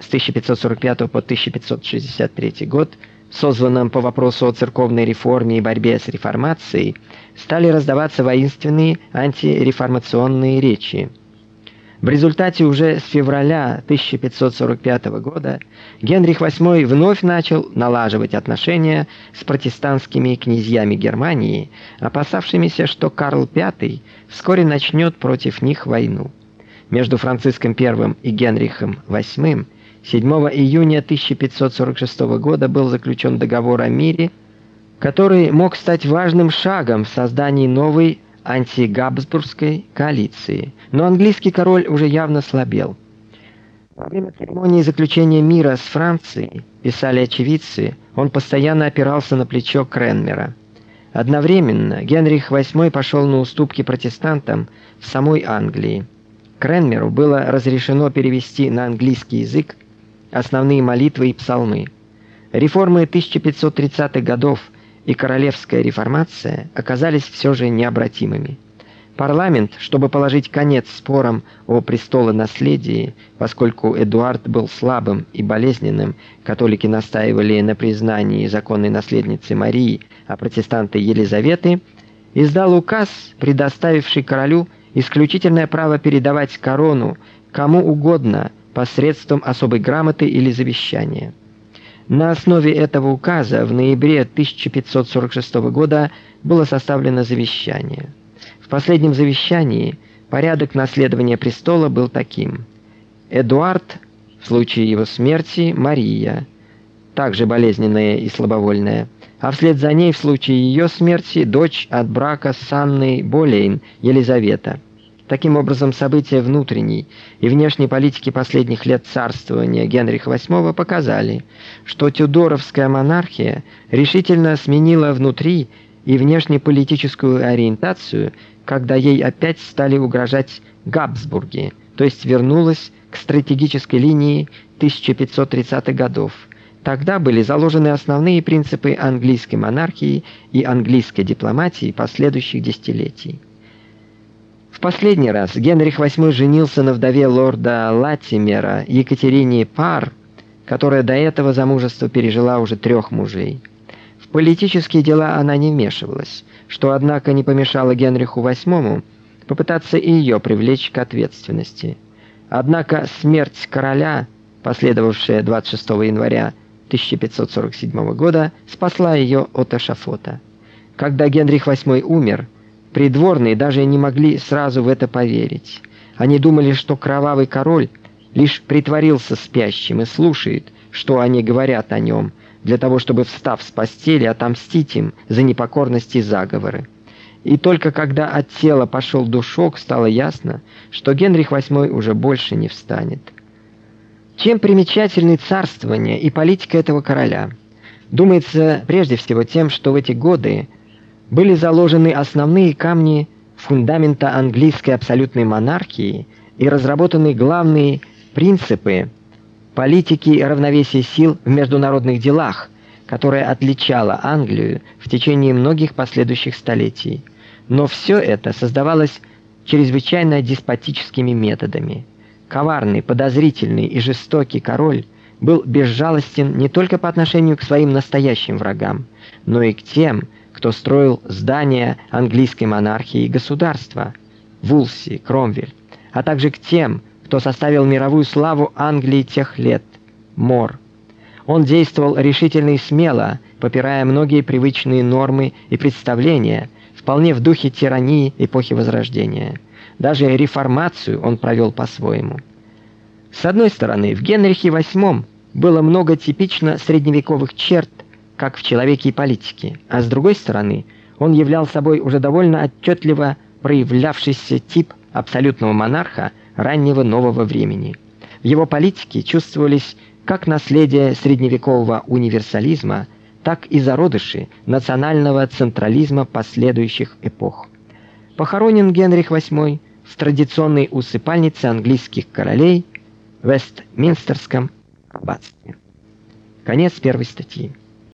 с 1545 по 1563 год, созванном по вопросу о церковной реформе и борьбе с реформацией, стали раздаваться воинственные антиреформационные речи. В результате уже с февраля 1545 года Генрих VIII вновь начал налаживать отношения с протестантскими князьями Германии, опасавшимися, что Карл V вскоре начнет против них войну. Между Франциском I и Генрихом VIII 7 июня 1546 года был заключен договор о мире, который мог стать важным шагом в создании новой антигабсбургской коалиции. Но английский король уже явно слабел. Во время церемонии заключения мира с Францией, писали очевидцы, он постоянно опирался на плечо Кренмера. Одновременно Генрих VIII пошел на уступки протестантам в самой Англии. Кренмеру было разрешено перевести на английский язык основные молитвы и псалмы. Реформы 1530-х годов и королевская реформация оказались все же необратимыми. Парламент, чтобы положить конец спорам о престолонаследии, поскольку Эдуард был слабым и болезненным, католики настаивали на признании законной наследницы Марии, а протестанты Елизаветы, издал указ, предоставивший королю исключительное право передавать корону кому угодно посредством особой грамоты или завещания. На основе этого указа в ноябре 1546 года было составлено завещание. В последнем завещании порядок наследования престола был таким: Эдуард в случае его смерти Мария, также болезненная и слабовольная, а вслед за ней в случае ее смерти дочь от брака с Анной Болейн Елизавета. Таким образом, события внутренней и внешней политики последних лет царствования Генриха VIII показали, что тюдоровская монархия решительно сменила внутри и внешнеполитическую ориентацию, когда ей опять стали угрожать Габсбурги, то есть вернулась к стратегической линии 1530-х годов. Тогда были заложены основные принципы английской монархии и английской дипломатии последующих десятилетий. Последний раз Генрих VIII женился на вдове лорда Латимера Екатерине Пар, которая до этого замужества пережила уже трех мужей. В политические дела она не вмешивалась, что однако не помешало Генриху VIII попытаться и ее привлечь к ответственности. Однако смерть короля, последовавшая 26 января 1547 года, спасла ее от эшафота. Когда Генрих VIII умер, Придворные даже не могли сразу в это поверить. Они думали, что кровавый король лишь притворился спящим и слушает, что они говорят о нем, для того, чтобы встав с постели отомстить им за непокорность и заговоры. И только когда от тела пошел душок, стало ясно, что Генрих VIII уже больше не встанет. Чем примечательны царствование и политика этого короля? Думается, прежде всего тем, что в эти годы были заложены основные камни фундамента английской абсолютной монархии и разработаны главные принципы политики равновесия сил в международных делах, которая отличала Англию в течение многих последующих столетий. Но все это создавалось чрезвычайно деспотическими методами. Коварный, подозрительный и жестокий король был безжалостен не только по отношению к своим настоящим врагам, но и к тем, кто строил здания английской монархии и государства: Вулси, Кромвель, а также к тем, кто составил мировую славу Англии тех лет: Мор. Он действовал решительно и смело, попирая многие привычные нормы и представления, вполне в духе тирании эпохи Возрождения. Даже реформацию он провел по-своему. С одной стороны, в Генрихе VIII было много типично средневековых черт, как в человеке и политике, а с другой стороны, он являл собой уже довольно отчетливо проявлявшийся тип абсолютного монарха раннего нового времени. В его политике чувствовались как наследие средневекового универсализма, так и зародыши национального централизма последующих эпох. Похоронен Генрих VIII в традиционной усыпальнице английских королей в Вестминстерском аббатстве. Конец первой статьи.